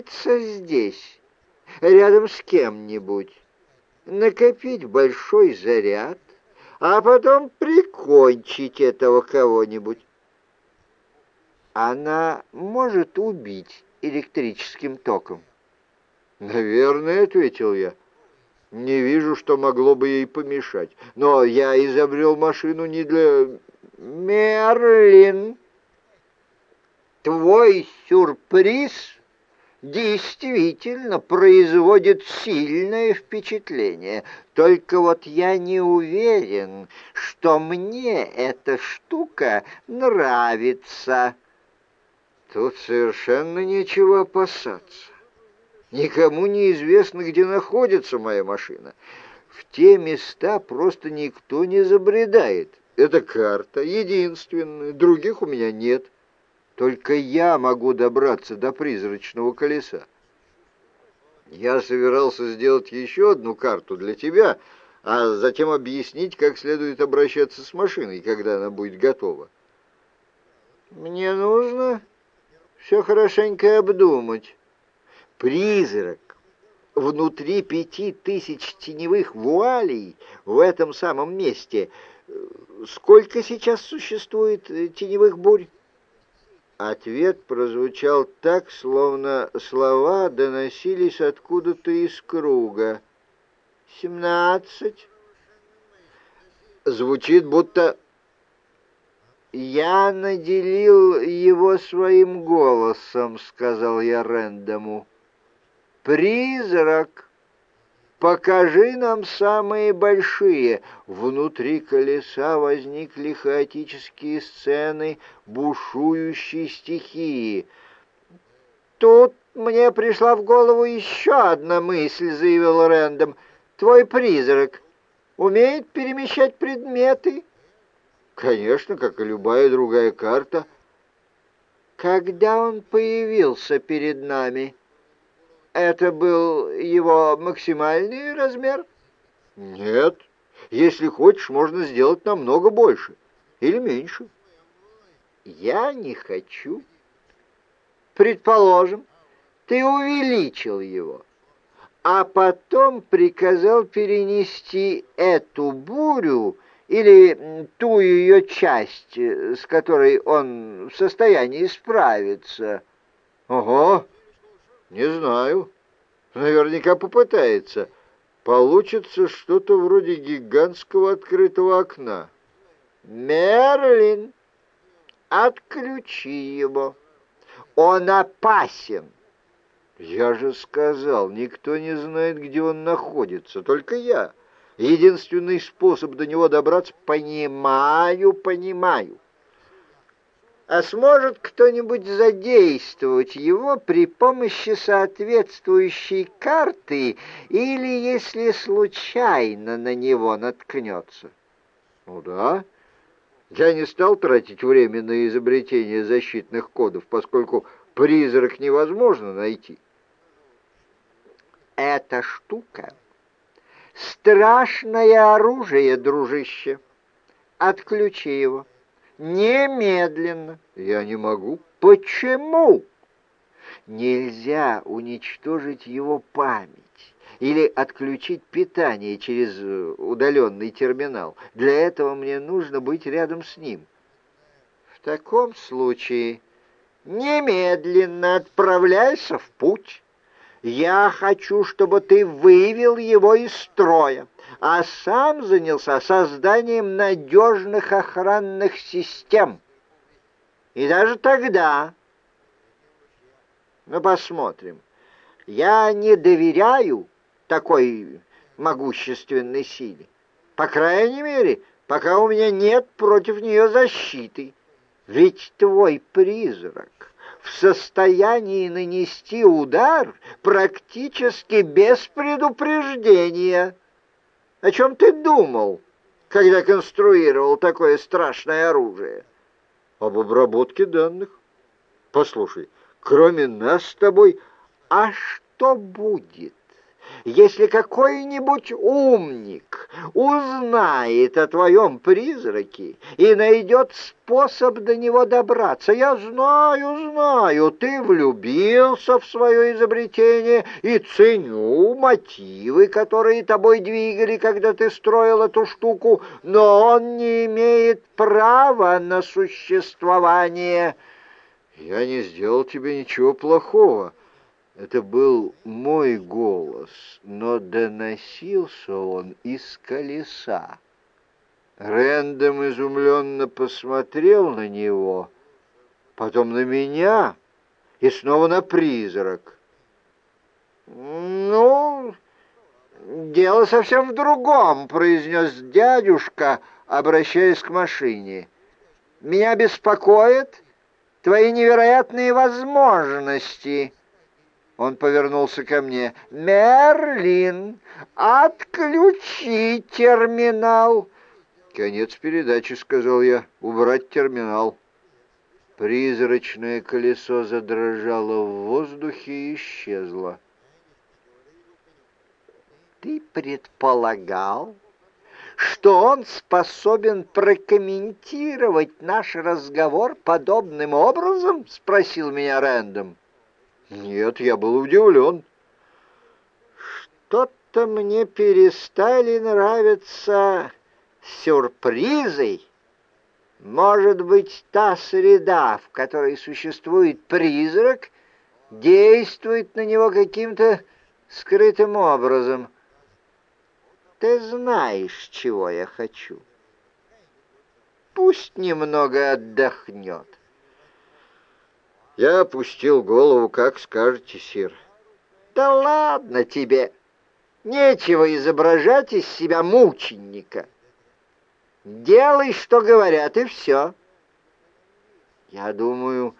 притаиться здесь, рядом с кем-нибудь, накопить большой заряд, а потом прикончить этого кого-нибудь. Она может убить электрическим током. «Наверное», — ответил я. «Не вижу, что могло бы ей помешать. Но я изобрел машину не для...» «Мерлин, твой сюрприз действительно производит сильное впечатление. Только вот я не уверен, что мне эта штука нравится». Тут совершенно нечего опасаться. Никому не известно, где находится моя машина. В те места просто никто не забредает. Это карта, единственная, других у меня нет. Только я могу добраться до призрачного колеса. Я собирался сделать еще одну карту для тебя, а затем объяснить, как следует обращаться с машиной, когда она будет готова. Мне нужно все хорошенько обдумать. Призрак внутри пяти тысяч теневых вуалей в этом самом месте. Сколько сейчас существует э, теневых бурь? Ответ прозвучал так, словно слова доносились откуда-то из круга. «Семнадцать». Звучит, будто «Я наделил его своим голосом», — сказал я Рэндому. «Призрак, покажи нам самые большие». Внутри колеса возникли хаотические сцены бушующей стихии. «Тут мне пришла в голову еще одна мысль», — заявил Рэндом. «Твой призрак умеет перемещать предметы?» Конечно, как и любая другая карта. Когда он появился перед нами, это был его максимальный размер? Нет. Если хочешь, можно сделать намного больше или меньше. Я не хочу. Предположим, ты увеличил его, а потом приказал перенести эту бурю или ту ее часть, с которой он в состоянии справиться. Ого, не знаю. Наверняка попытается. Получится что-то вроде гигантского открытого окна. Мерлин, отключи его. Он опасен. Я же сказал, никто не знает, где он находится, только я. Единственный способ до него добраться — понимаю, понимаю. А сможет кто-нибудь задействовать его при помощи соответствующей карты или если случайно на него наткнется? Ну да. Я не стал тратить время на изобретение защитных кодов, поскольку призрак невозможно найти. Эта штука Страшное оружие, дружище. Отключи его. Немедленно. Я не могу. Почему? Нельзя уничтожить его память или отключить питание через э, удаленный терминал. Для этого мне нужно быть рядом с ним. В таком случае немедленно отправляйся в путь. Я хочу, чтобы ты вывел его из строя, а сам занялся созданием надежных охранных систем. И даже тогда... Ну, посмотрим. Я не доверяю такой могущественной силе. По крайней мере, пока у меня нет против нее защиты. Ведь твой призрак в состоянии нанести удар практически без предупреждения. О чем ты думал, когда конструировал такое страшное оружие? Об обработке данных. Послушай, кроме нас с тобой, а что будет, если какой-нибудь умник узнает о твоем призраке и найдет способ до него добраться. Я знаю, знаю, ты влюбился в свое изобретение и ценю мотивы, которые тобой двигали, когда ты строил эту штуку, но он не имеет права на существование». «Я не сделал тебе ничего плохого». Это был мой голос, но доносился он из колеса. Рэндом изумленно посмотрел на него, потом на меня и снова на призрак. «Ну, дело совсем в другом», — произнес дядюшка, обращаясь к машине. «Меня беспокоят твои невероятные возможности». Он повернулся ко мне. «Мерлин, отключи терминал!» «Конец передачи», — сказал я. «Убрать терминал». Призрачное колесо задрожало в воздухе и исчезло. «Ты предполагал, что он способен прокомментировать наш разговор подобным образом?» — спросил меня Рэндом. Нет, я был удивлен. Что-то мне перестали нравиться сюрпризы. Может быть, та среда, в которой существует призрак, действует на него каким-то скрытым образом. Ты знаешь, чего я хочу. Пусть немного отдохнет. Я опустил голову, как скажете, сир. Да ладно тебе! Нечего изображать из себя мученика. Делай, что говорят, и все. Я думаю,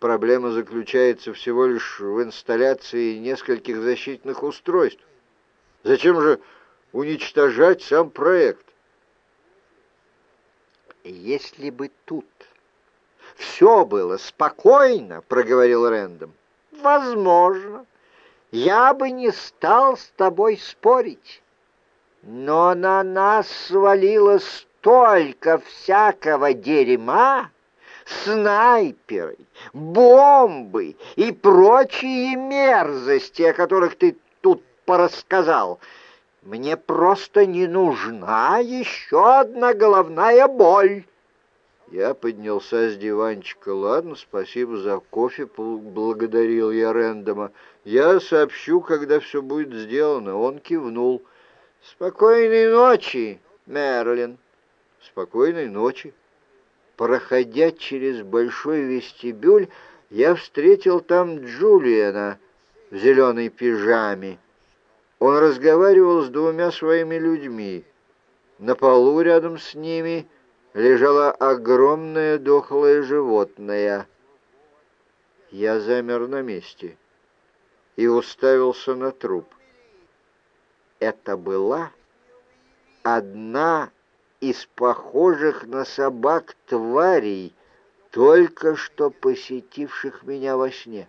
проблема заключается всего лишь в инсталляции нескольких защитных устройств. Зачем же уничтожать сам проект? Если бы тут все было спокойно, — проговорил Рэндом. Возможно, я бы не стал с тобой спорить. Но на нас свалилось столько всякого дерьма, снайперы, бомбы и прочие мерзости, о которых ты тут порассказал. Мне просто не нужна еще одна головная боль. Я поднялся с диванчика. «Ладно, спасибо за кофе», — благодарил я Рэндома. «Я сообщу, когда все будет сделано». Он кивнул. «Спокойной ночи, Мерлин». «Спокойной ночи». Проходя через большой вестибюль, я встретил там Джулиана в зеленой пижаме. Он разговаривал с двумя своими людьми. На полу рядом с ними — лежало огромное дохлое животное. Я замер на месте и уставился на труп. Это была одна из похожих на собак тварей, только что посетивших меня во сне.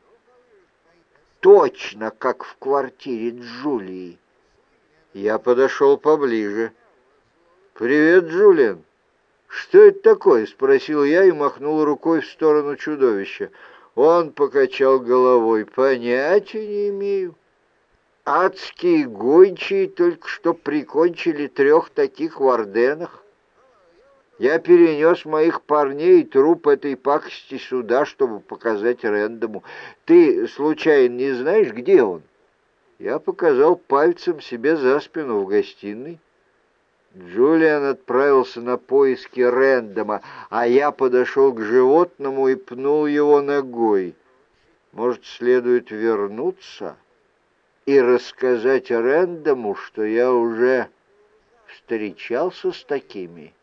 Точно как в квартире Джулии. Я подошел поближе. «Привет, Джулиан!» «Что это такое?» — спросил я и махнул рукой в сторону чудовища. Он покачал головой. «Понятия не имею. Адские гончие только что прикончили трех таких в Орденах. Я перенес моих парней и труп этой пакости сюда, чтобы показать Рэндому. Ты, случайно, не знаешь, где он?» Я показал пальцем себе за спину в гостиной. Джулиан отправился на поиски Рэндома, а я подошел к животному и пнул его ногой. Может, следует вернуться и рассказать Рэндому, что я уже встречался с такими?»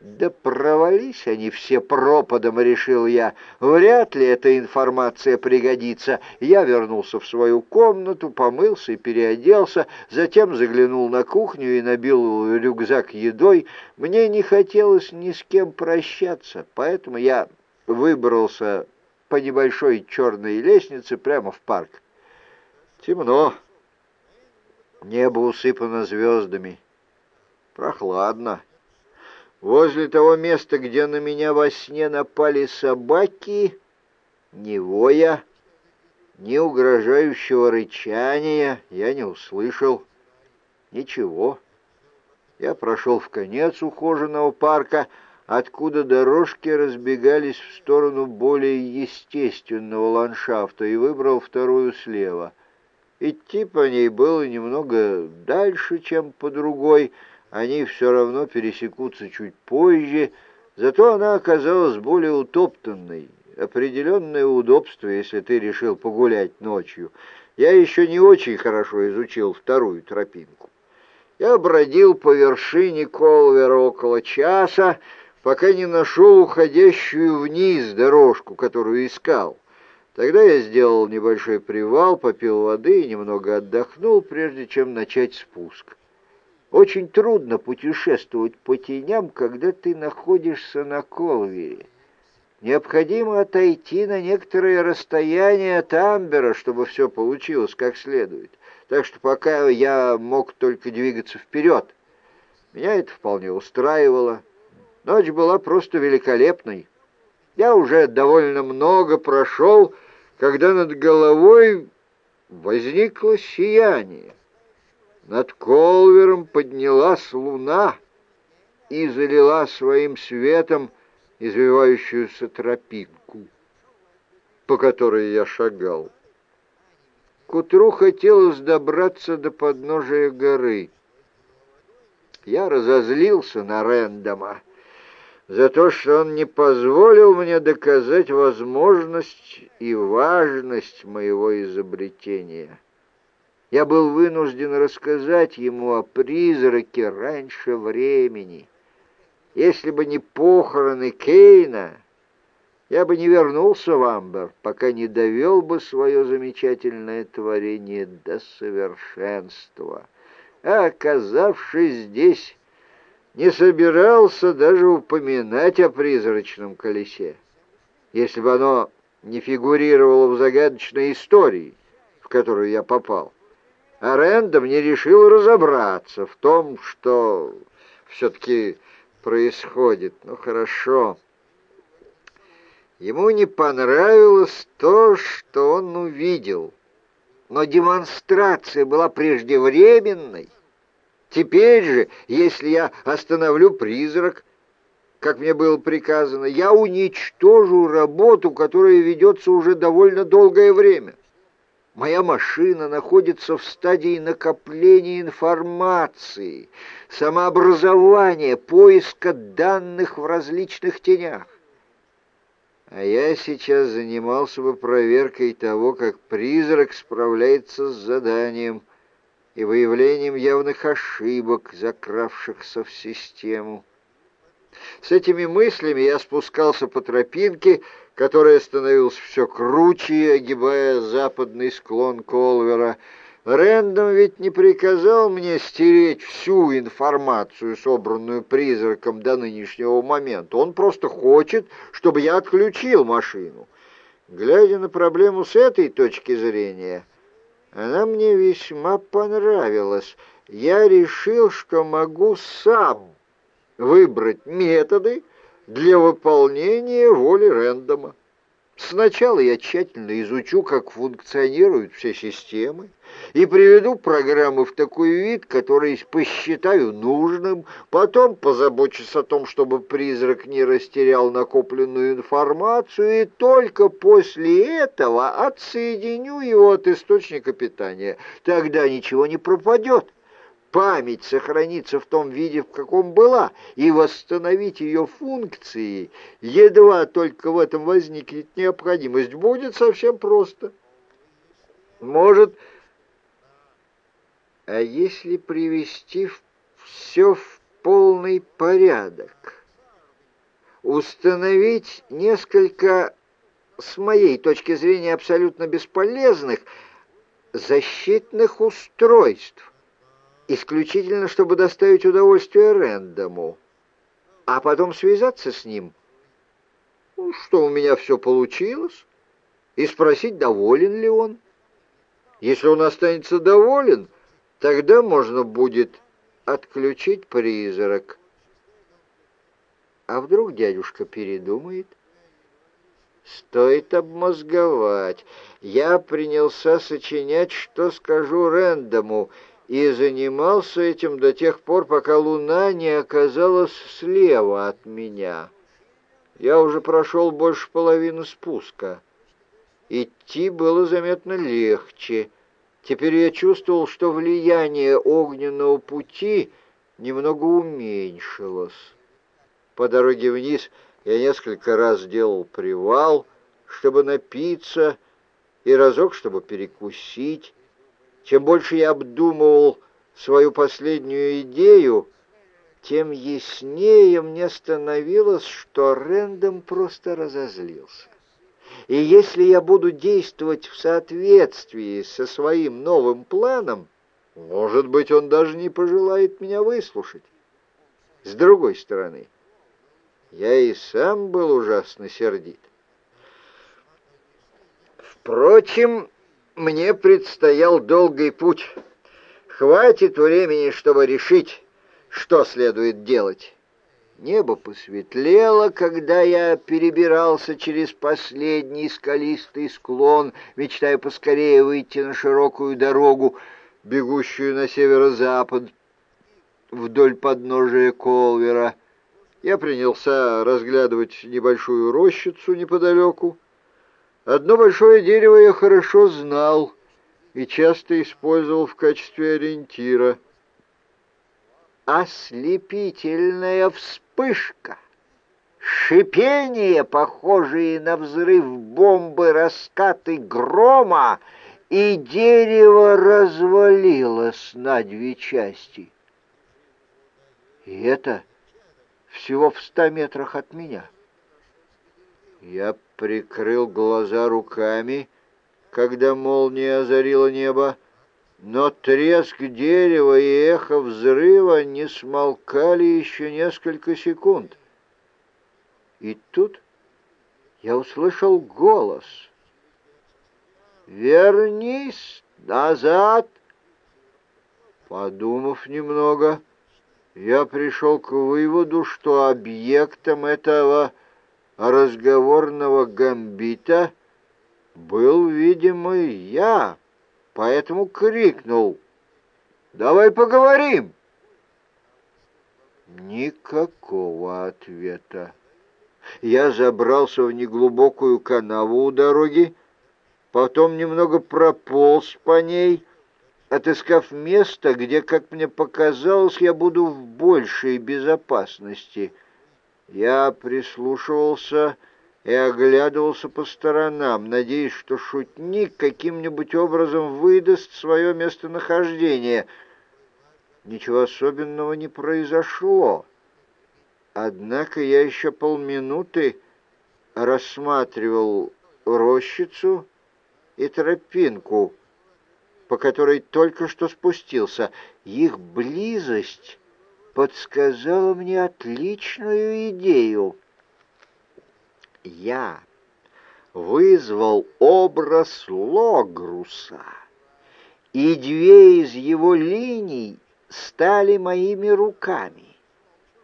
Да провались они все пропадом, решил я. Вряд ли эта информация пригодится. Я вернулся в свою комнату, помылся и переоделся, затем заглянул на кухню и набил рюкзак едой. Мне не хотелось ни с кем прощаться, поэтому я выбрался по небольшой черной лестнице прямо в парк. Темно. Небо усыпано звездами. Прохладно. Возле того места, где на меня во сне напали собаки, ни воя, ни угрожающего рычания я не услышал. Ничего. Я прошел в конец ухоженного парка, откуда дорожки разбегались в сторону более естественного ландшафта, и выбрал вторую слева. Идти по ней было немного дальше, чем по другой, они все равно пересекутся чуть позже, зато она оказалась более утоптанной, определенное удобство, если ты решил погулять ночью. Я еще не очень хорошо изучил вторую тропинку. Я бродил по вершине Колвера около часа, пока не нашел уходящую вниз дорожку, которую искал. Тогда я сделал небольшой привал, попил воды и немного отдохнул, прежде чем начать спуск. Очень трудно путешествовать по теням, когда ты находишься на Колвере. Необходимо отойти на некоторое расстояние от Амбера, чтобы все получилось как следует. Так что пока я мог только двигаться вперед, меня это вполне устраивало. Ночь была просто великолепной. Я уже довольно много прошел, когда над головой возникло сияние. Над Колвером поднялась луна и залила своим светом извивающуюся тропинку, по которой я шагал. К утру хотелось добраться до подножия горы. Я разозлился на Рэндома за то, что он не позволил мне доказать возможность и важность моего изобретения. Я был вынужден рассказать ему о призраке раньше времени. Если бы не похороны Кейна, я бы не вернулся в Амбер, пока не довел бы свое замечательное творение до совершенства. А оказавшись здесь, не собирался даже упоминать о призрачном колесе, если бы оно не фигурировало в загадочной истории, в которую я попал. А Рэндом не решил разобраться в том, что все-таки происходит. Ну, хорошо. Ему не понравилось то, что он увидел. Но демонстрация была преждевременной. Теперь же, если я остановлю призрак, как мне было приказано, я уничтожу работу, которая ведется уже довольно долгое время. Моя машина находится в стадии накопления информации, самообразования, поиска данных в различных тенях. А я сейчас занимался бы проверкой того, как призрак справляется с заданием и выявлением явных ошибок, закравшихся в систему. С этими мыслями я спускался по тропинке, которая становилась все круче, огибая западный склон Колвера. Рэндом ведь не приказал мне стереть всю информацию, собранную призраком до нынешнего момента. Он просто хочет, чтобы я отключил машину. Глядя на проблему с этой точки зрения, она мне весьма понравилась. Я решил, что могу сам выбрать методы для выполнения воли Рэндома. Сначала я тщательно изучу, как функционируют все системы, и приведу программы в такой вид, который посчитаю нужным, потом позабочусь о том, чтобы призрак не растерял накопленную информацию, и только после этого отсоединю его от источника питания. Тогда ничего не пропадет память сохранится в том виде, в каком была, и восстановить ее функции, едва только в этом возникнет необходимость, будет совсем просто. Может, а если привести все в полный порядок, установить несколько, с моей точки зрения, абсолютно бесполезных защитных устройств, исключительно, чтобы доставить удовольствие Рэндому, а потом связаться с ним, ну, что у меня все получилось, и спросить, доволен ли он. Если он останется доволен, Тогда можно будет отключить призрак. А вдруг дядюшка передумает? Стоит обмозговать. Я принялся сочинять, что скажу Рэндому, и занимался этим до тех пор, пока луна не оказалась слева от меня. Я уже прошел больше половины спуска. Идти было заметно легче. Теперь я чувствовал, что влияние огненного пути немного уменьшилось. По дороге вниз я несколько раз делал привал, чтобы напиться, и разок, чтобы перекусить. Чем больше я обдумывал свою последнюю идею, тем яснее мне становилось, что Рэндом просто разозлился. И если я буду действовать в соответствии со своим новым планом, может быть, он даже не пожелает меня выслушать. С другой стороны, я и сам был ужасно сердит. Впрочем, мне предстоял долгий путь. Хватит времени, чтобы решить, что следует делать. Небо посветлело, когда я перебирался через последний скалистый склон, мечтая поскорее выйти на широкую дорогу, бегущую на северо-запад вдоль подножия Колвера. Я принялся разглядывать небольшую рощицу неподалеку. Одно большое дерево я хорошо знал и часто использовал в качестве ориентира. Ослепительная вспышка, шипение, похожее на взрыв бомбы, раскаты грома, и дерево развалилось на две части. И это всего в ста метрах от меня. Я прикрыл глаза руками, когда молния озарила небо, но треск дерева и эхо взрыва не смолкали еще несколько секунд. И тут я услышал голос. «Вернись назад!» Подумав немного, я пришел к выводу, что объектом этого разговорного гамбита был, видимо, я, поэтому крикнул «Давай поговорим!» Никакого ответа. Я забрался в неглубокую канаву у дороги, потом немного прополз по ней, отыскав место, где, как мне показалось, я буду в большей безопасности. Я прислушивался и оглядывался по сторонам, надеясь, что шутник каким-нибудь образом выдаст свое местонахождение. Ничего особенного не произошло. Однако я еще полминуты рассматривал рощицу и тропинку, по которой только что спустился. Их близость подсказала мне отличную идею. Я вызвал образ Логруса, и две из его линий стали моими руками.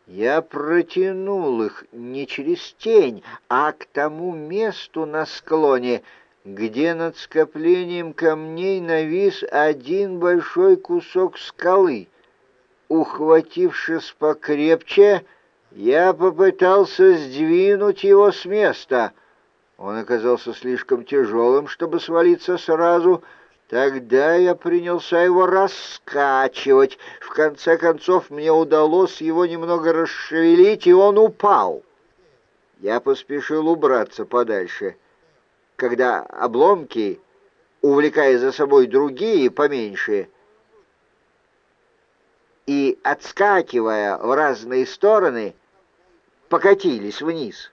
Я протянул их не через тень, а к тому месту на склоне, где над скоплением камней навис один большой кусок скалы. Ухватившись покрепче, я попытался сдвинуть его с места. Он оказался слишком тяжелым, чтобы свалиться сразу. Тогда я принялся его раскачивать. В конце концов мне удалось его немного расшевелить, и он упал. Я поспешил убраться подальше — когда обломки, увлекая за собой другие поменьше, и, отскакивая в разные стороны, покатились вниз.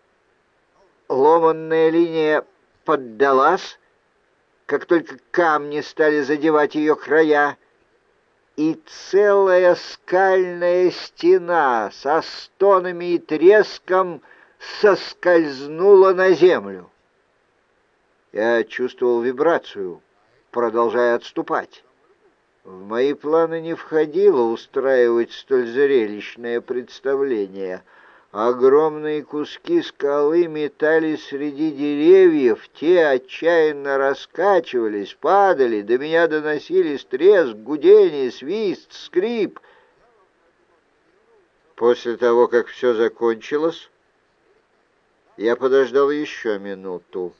Ломанная линия поддалась, как только камни стали задевать ее края, и целая скальная стена со стонами и треском соскользнула на землю. Я чувствовал вибрацию, продолжая отступать. В мои планы не входило устраивать столь зрелищное представление. Огромные куски скалы метались среди деревьев, те отчаянно раскачивались, падали, до меня доносились треск, гудение, свист, скрип. После того, как все закончилось, я подождал еще минуту.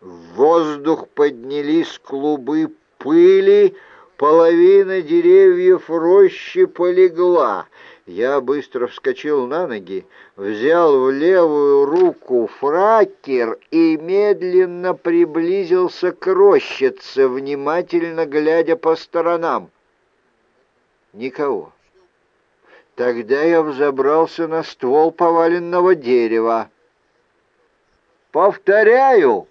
В воздух поднялись клубы пыли, половина деревьев рощи полегла. Я быстро вскочил на ноги, взял в левую руку фракер и медленно приблизился к рощице, внимательно глядя по сторонам. Никого. Тогда я взобрался на ствол поваленного дерева. «Повторяю!»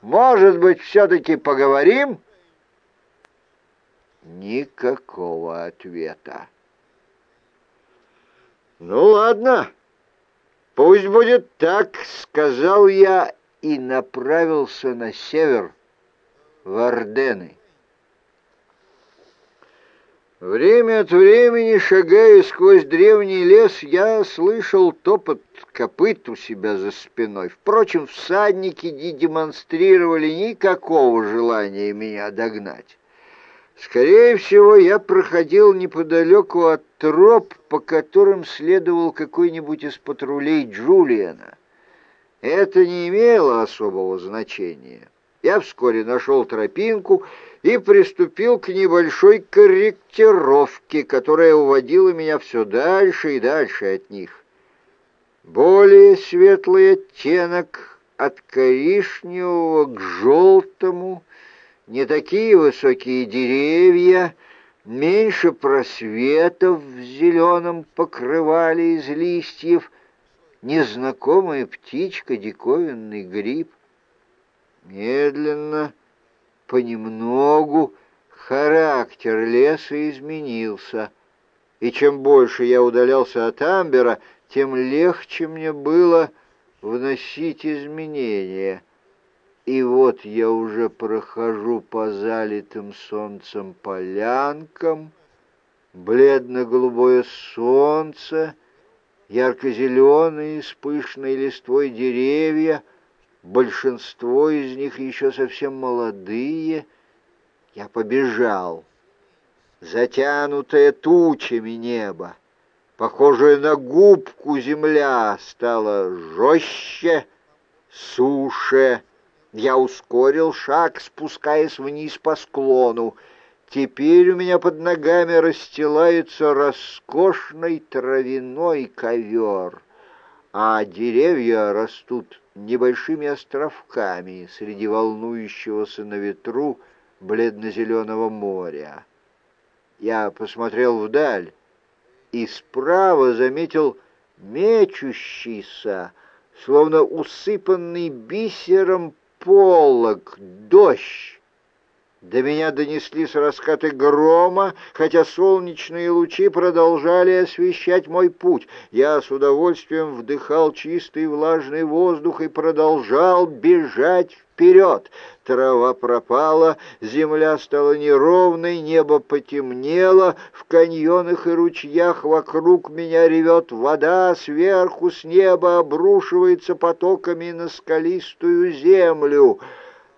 Может быть, все-таки поговорим?» Никакого ответа. «Ну, ладно, пусть будет так», — сказал я и направился на север, в Ордены. Время от времени, шагая сквозь древний лес, я слышал топот копыт у себя за спиной. Впрочем, всадники не демонстрировали никакого желания меня догнать. Скорее всего, я проходил неподалеку от троп, по которым следовал какой-нибудь из патрулей Джулиана. Это не имело особого значения. Я вскоре нашел тропинку и приступил к небольшой корректировке, которая уводила меня все дальше и дальше от них. Более светлый оттенок от коричневого к желтому, не такие высокие деревья, меньше просветов в зеленом покрывали из листьев, незнакомая птичка, диковинный гриб. Медленно, понемногу характер леса изменился, и чем больше я удалялся от Амбера, тем легче мне было вносить изменения. И вот я уже прохожу по залитым солнцем полянкам, бледно-голубое солнце, ярко-зеленые с пышной листвой деревья — большинство из них еще совсем молодые. Я побежал. Затянутое тучами небо, похожее на губку земля, стала жестче, суше. Я ускорил шаг, спускаясь вниз по склону. Теперь у меня под ногами расстилается роскошный травяной ковер, а деревья растут небольшими островками среди волнующегося на ветру бледно-зеленого моря. Я посмотрел вдаль и справа заметил мечущийся, словно усыпанный бисером полог, дождь. До меня донеслись раскаты грома, хотя солнечные лучи продолжали освещать мой путь. Я с удовольствием вдыхал чистый влажный воздух и продолжал бежать вперед. Трава пропала, земля стала неровной, небо потемнело, в каньонах и ручьях вокруг меня ревет вода, сверху с неба обрушивается потоками на скалистую землю.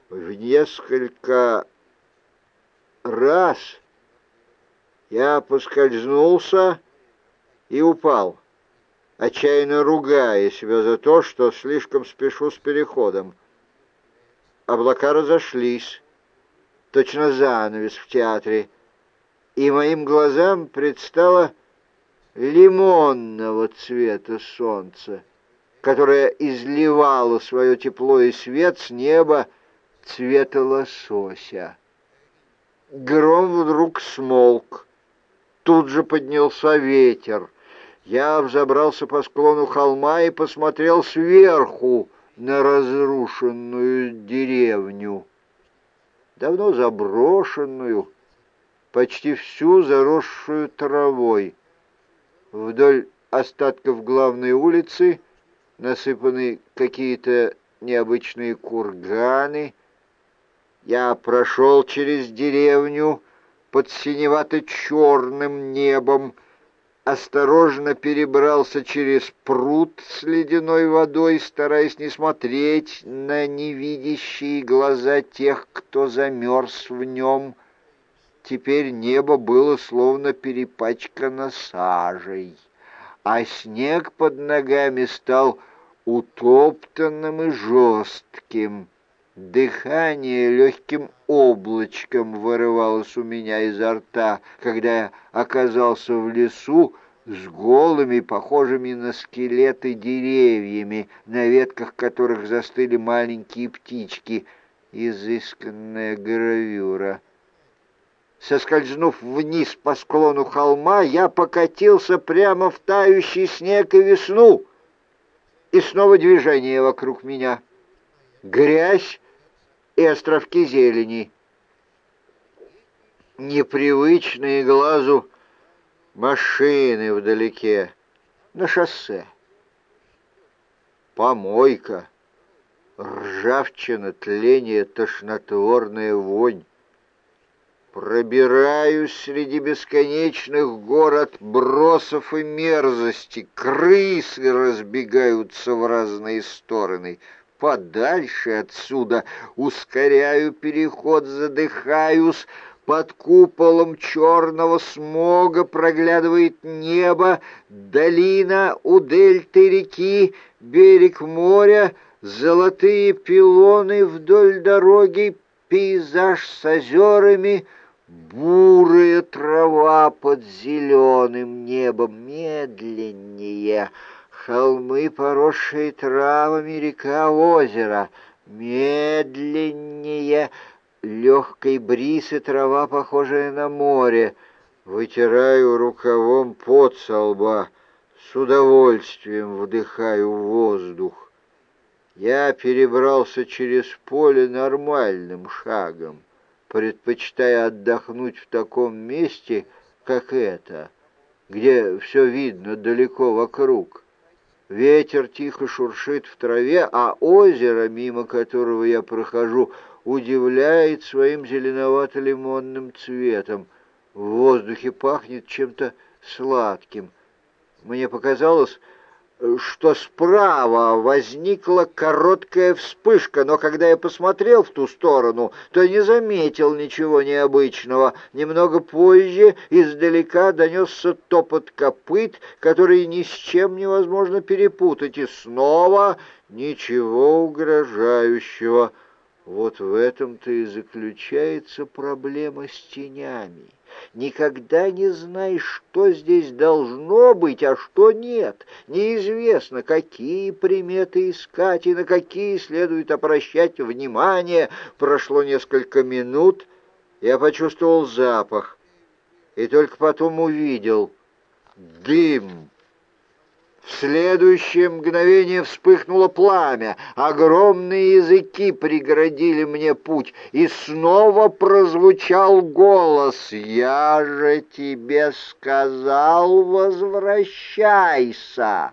В несколько раз я поскользнулся и упал, отчаянно ругая себя за то, что слишком спешу с переходом. Облака разошлись, точно занавес в театре, и моим глазам предстало лимонного цвета солнце, которое изливало свое тепло и свет с неба цвета лосося. Гром вдруг смолк. Тут же поднялся ветер. Я взобрался по склону холма и посмотрел сверху на разрушенную деревню. Давно заброшенную, почти всю заросшую травой. Вдоль остатков главной улицы насыпаны какие-то необычные курганы — Я прошел через деревню под синевато-черным небом, осторожно перебрался через пруд с ледяной водой, стараясь не смотреть на невидящие глаза тех, кто замерз в нем. Теперь небо было словно перепачкано сажей, а снег под ногами стал утоптанным и жестким. Дыхание легким облачком вырывалось у меня изо рта, когда я оказался в лесу с голыми, похожими на скелеты деревьями, на ветках которых застыли маленькие птички, изысканная гравюра. Соскользнув вниз по склону холма, я покатился прямо в тающий снег и весну, и снова движение вокруг меня. Грязь и островки зелени. Непривычные глазу машины вдалеке, на шоссе. Помойка, ржавчина, тление, тошнотворная вонь. Пробираюсь среди бесконечных гор отбросов и мерзости. Крысы разбегаются в разные стороны — подальше отсюда, ускоряю переход, задыхаюсь, под куполом черного смога проглядывает небо, долина у дельты реки, берег моря, золотые пилоны вдоль дороги, пейзаж с озерами, бурая трава под зеленым небом медленнее — холмы, поросшие травами, река, озеро. Медленнее, легкой бриз и трава, похожая на море. Вытираю рукавом пот со лба, с удовольствием вдыхаю воздух. Я перебрался через поле нормальным шагом, предпочитая отдохнуть в таком месте, как это, где все видно далеко вокруг. Ветер тихо шуршит в траве, а озеро, мимо которого я прохожу, удивляет своим зеленовато-лимонным цветом. В воздухе пахнет чем-то сладким. Мне показалось, что справа возникла короткая вспышка, но когда я посмотрел в ту сторону, то не заметил ничего необычного. Немного позже издалека донесся топот копыт, который ни с чем невозможно перепутать, и снова ничего угрожающего. Вот в этом-то и заключается проблема с тенями. Никогда не знаешь, что здесь должно быть, а что нет. Неизвестно, какие приметы искать и на какие следует обращать внимание. Прошло несколько минут, я почувствовал запах и только потом увидел дым. В следующее мгновение вспыхнуло пламя, огромные языки преградили мне путь, и снова прозвучал голос. «Я же тебе сказал, возвращайся!»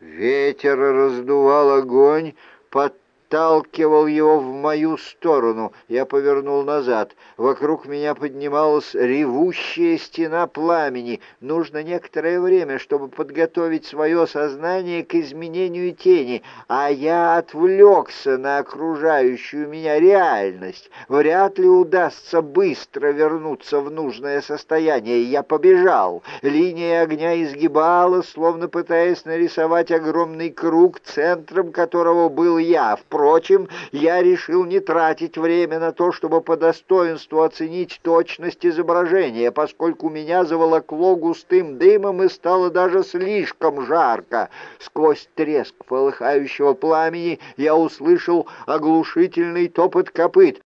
Ветер раздувал огонь, под подталкивал его в мою сторону. Я повернул назад. Вокруг меня поднималась ревущая стена пламени. Нужно некоторое время, чтобы подготовить свое сознание к изменению тени, а я отвлекся на окружающую меня реальность. Вряд ли удастся быстро вернуться в нужное состояние. Я побежал. Линия огня изгибалась, словно пытаясь нарисовать огромный круг, центром которого был я. Впрочем, Впрочем, я решил не тратить время на то, чтобы по достоинству оценить точность изображения, поскольку меня заволокло густым дымом и стало даже слишком жарко. Сквозь треск полыхающего пламени я услышал оглушительный топот копыт.